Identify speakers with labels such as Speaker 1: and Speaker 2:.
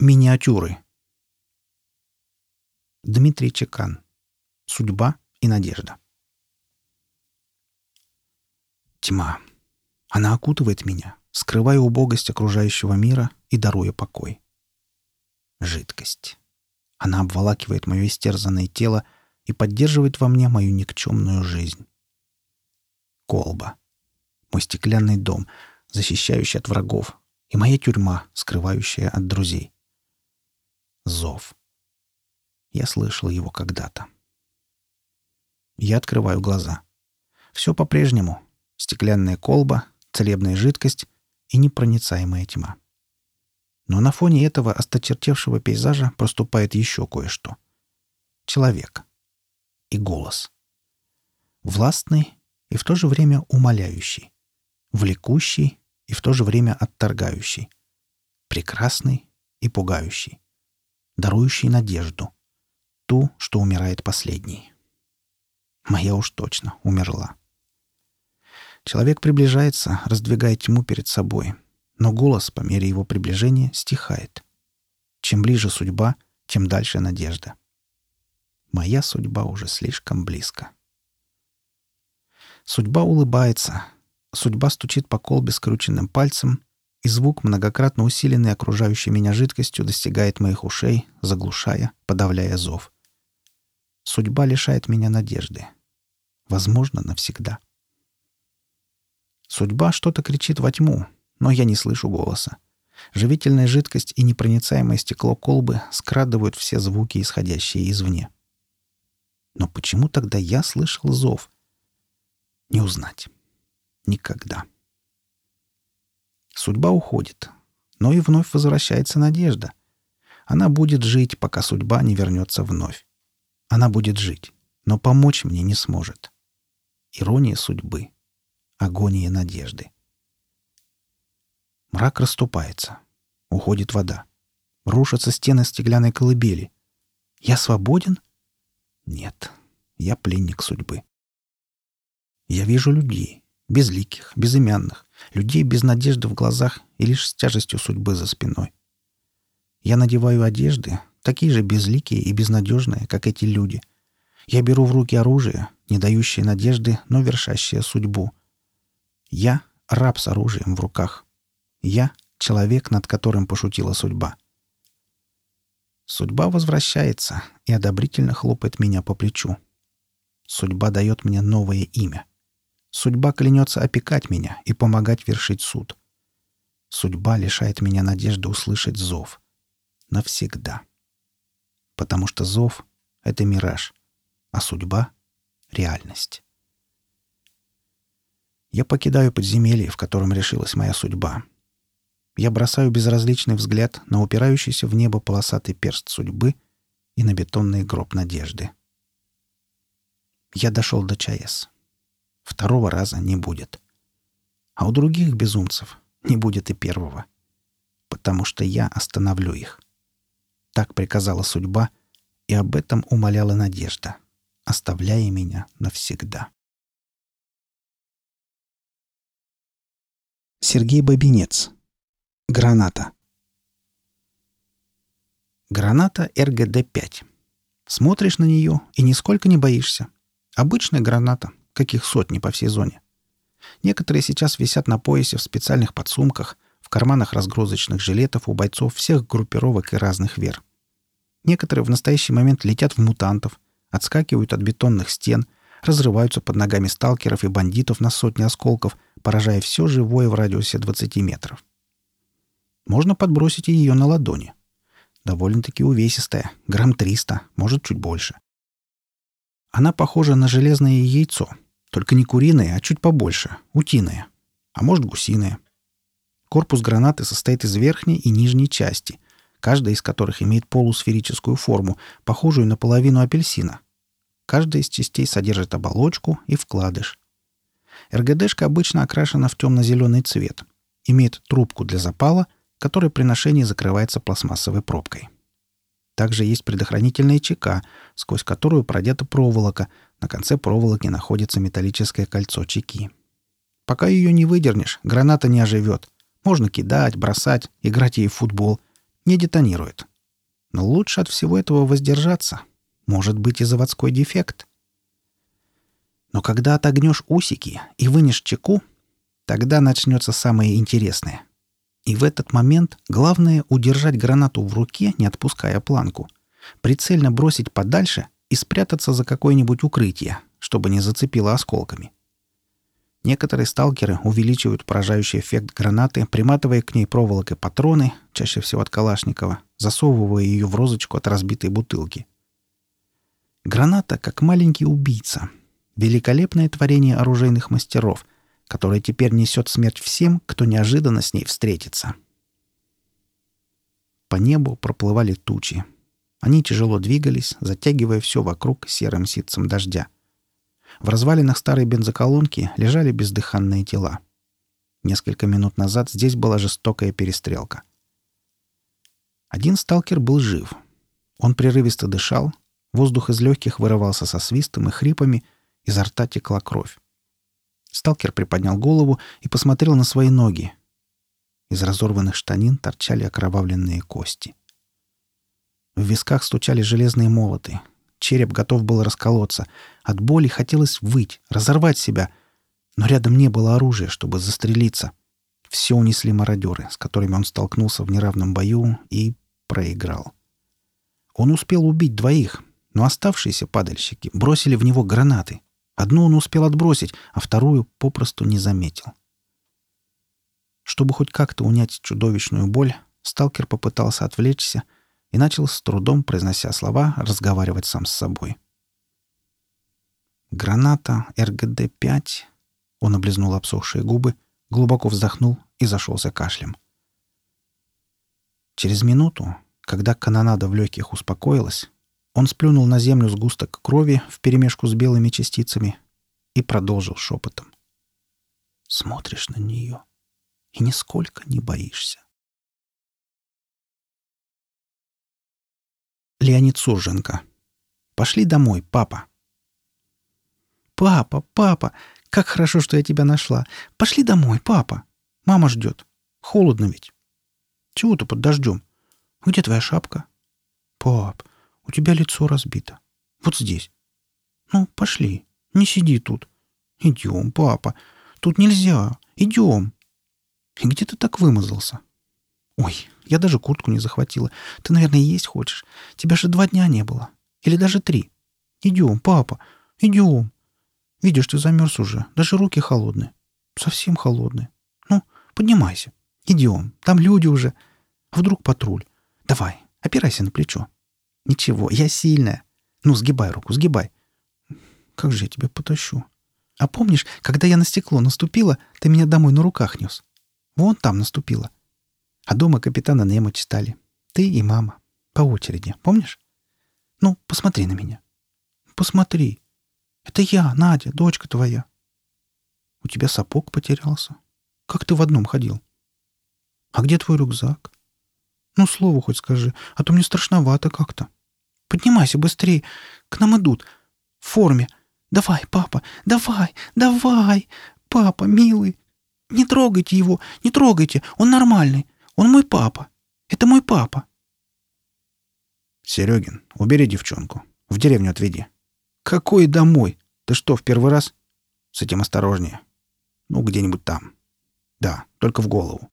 Speaker 1: Миниатюры. Дмитрий Чекан. Судьба и надежда. Тьма. Она окутывает меня, скрывая убогость окружающего мира и даруя покой. Жидкость. Она обволакивает мое истерзанное тело и поддерживает во мне мою никчемную жизнь. Колба. Мой стеклянный дом, защищающий от врагов, и моя тюрьма, скрывающая от друзей. Зов. Я слышал его когда-то. Я открываю глаза. Все по-прежнему. Стеклянная колба, целебная жидкость и непроницаемая тьма. Но на фоне этого осточертевшего пейзажа проступает еще кое-что. Человек. И голос. Властный и в то же время умоляющий. Влекущий и в то же время отторгающий. Прекрасный и пугающий дарующий надежду. Ту, что умирает последней. Моя уж точно умерла. Человек приближается, раздвигая тьму перед собой, но голос по мере его приближения стихает. Чем ближе судьба, тем дальше надежда. Моя судьба уже слишком близко. Судьба улыбается. Судьба стучит по колбе скрученным пальцем, и звук, многократно усиленный окружающей меня жидкостью, достигает моих ушей, заглушая, подавляя зов. Судьба лишает меня надежды. Возможно, навсегда. Судьба что-то кричит во тьму, но я не слышу голоса. Живительная жидкость и непроницаемое стекло колбы скрадывают все звуки, исходящие извне. Но почему тогда я слышал зов? Не узнать. Никогда. Судьба уходит, но и вновь возвращается надежда. Она будет жить, пока судьба не вернется вновь. Она будет жить, но помочь мне не сможет. Ирония судьбы. Агония надежды. Мрак расступается. Уходит вода. Рушатся стены стеклянной колыбели. Я свободен? Нет. Я пленник судьбы. Я вижу людей, безликих, безымянных, людей без надежды в глазах и лишь с тяжестью судьбы за спиной. Я надеваю одежды, такие же безликие и безнадежные, как эти люди. Я беру в руки оружие, не дающее надежды, но вершащее судьбу. Я — раб с оружием в руках. Я — человек, над которым пошутила судьба. Судьба возвращается и одобрительно хлопает меня по плечу. Судьба дает мне новое имя. Судьба клянется опекать меня и помогать вершить суд. Судьба лишает меня надежды услышать зов. Навсегда. Потому что зов — это мираж, а судьба — реальность. Я покидаю подземелье, в котором решилась моя судьба. Я бросаю безразличный взгляд на упирающийся в небо полосатый перст судьбы и на бетонный гроб надежды. Я дошел до ЧАЭС. Второго раза не будет. А у других безумцев не будет и первого. Потому что я остановлю их. Так приказала судьба, и об этом умоляла надежда, оставляя меня навсегда. Сергей Бабинец. Граната. Граната РГД-5. Смотришь на нее и нисколько не боишься. Обычная граната, каких сотни по всей зоне. Некоторые сейчас висят на поясе в специальных подсумках, в карманах разгрузочных жилетов у бойцов всех группировок и разных вер. Некоторые в настоящий момент летят в мутантов, отскакивают от бетонных стен, разрываются под ногами сталкеров и бандитов на сотни осколков, поражая все живое в радиусе 20 метров. Можно подбросить ее на ладони. Довольно-таки увесистая, грамм 300, может, чуть больше. Она похожа на железное яйцо — только не куриные, а чуть побольше, утиные. А может, гусиные. Корпус гранаты состоит из верхней и нижней части, каждая из которых имеет полусферическую форму, похожую на половину апельсина. Каждая из частей содержит оболочку и вкладыш. РГДшка обычно окрашена в темно-зеленый цвет. Имеет трубку для запала, которая при ношении закрывается пластмассовой пробкой. Также есть предохранительная чека, сквозь которую продета проволока. На конце проволоки находится металлическое кольцо чеки. Пока ее не выдернешь, граната не оживет. Можно кидать, бросать, играть ей в футбол. не детонирует. Но лучше от всего этого воздержаться. Может быть и заводской дефект. Но когда отогнешь усики и вынешь чеку, тогда начнется самое интересное. И в этот момент главное удержать гранату в руке, не отпуская планку, прицельно бросить подальше и спрятаться за какое-нибудь укрытие, чтобы не зацепило осколками. Некоторые сталкеры увеличивают поражающий эффект гранаты, приматывая к ней проволокой патроны, чаще всего от Калашникова, засовывая ее в розочку от разбитой бутылки. Граната как маленький убийца. Великолепное творение оружейных мастеров, которое теперь несет смерть всем, кто неожиданно с ней встретится. По небу проплывали тучи. Они тяжело двигались, затягивая все вокруг серым ситцем дождя — в развалинах старой бензоколонки лежали бездыханные тела. Несколько минут назад здесь была жестокая перестрелка. Один сталкер был жив. Он прерывисто дышал, воздух из легких вырывался со свистом и хрипами, изо рта текла кровь. Сталкер приподнял голову и посмотрел на свои ноги. Из разорванных штанин торчали окровавленные кости. В висках стучали железные молоты, Череп готов был расколоться. От боли хотелось выть, разорвать себя. Но рядом не было оружия, чтобы застрелиться. Все унесли мародеры, с которыми он столкнулся в неравном бою и проиграл. Он успел убить двоих, но оставшиеся падальщики бросили в него гранаты. Одну он успел отбросить, а вторую попросту не заметил. Чтобы хоть как-то унять чудовищную боль, сталкер попытался отвлечься — и начал с трудом, произнося слова, разговаривать сам с собой. «Граната РГД-5...» Он облизнул обсохшие губы, глубоко вздохнул и зашелся кашлем. Через минуту, когда канонада в легких успокоилась, он сплюнул на землю сгусток крови вперемешку с белыми частицами и продолжил шепотом. «Смотришь на нее и нисколько не боишься. Леонид Сурженко. «Пошли домой, папа». «Папа, папа, как хорошо, что я тебя нашла. Пошли домой, папа. Мама ждет. Холодно ведь». «Чего ты под дождем? Где твоя шапка?» «Пап, у тебя лицо разбито. Вот здесь. Ну, пошли. Не сиди тут. Идем, папа. Тут нельзя. Идем. И где ты так вымазался?» «Ой, я даже куртку не захватила. Ты, наверное, есть хочешь. Тебя же два дня не было. Или даже три. Идем, папа, идем. Видишь, ты замерз уже. Даже руки холодные. Совсем холодные. Ну, поднимайся. Идем. Там люди уже. А вдруг патруль? Давай, опирайся на плечо. Ничего, я сильная. Ну, сгибай руку, сгибай. Как же я тебя потащу? А помнишь, когда я на стекло наступила, ты меня домой на руках нес? Вон там наступила. А дома капитана Немо читали. Ты и мама. По очереди. Помнишь? Ну, посмотри на меня. Посмотри. Это я, Надя, дочка твоя. У тебя сапог потерялся. Как ты в одном ходил? А где твой рюкзак? Ну, слово хоть скажи, а то мне страшновато как-то. Поднимайся быстрее. К нам идут. В форме. Давай, папа, давай, давай. Папа, милый. Не трогайте его, не трогайте. Он нормальный. Он мой папа. Это мой папа.
Speaker 2: Серегин, убери девчонку. В деревню отведи.
Speaker 1: Какой домой? Ты что, в первый раз?
Speaker 2: С этим осторожнее. Ну, где-нибудь там. Да, только в голову.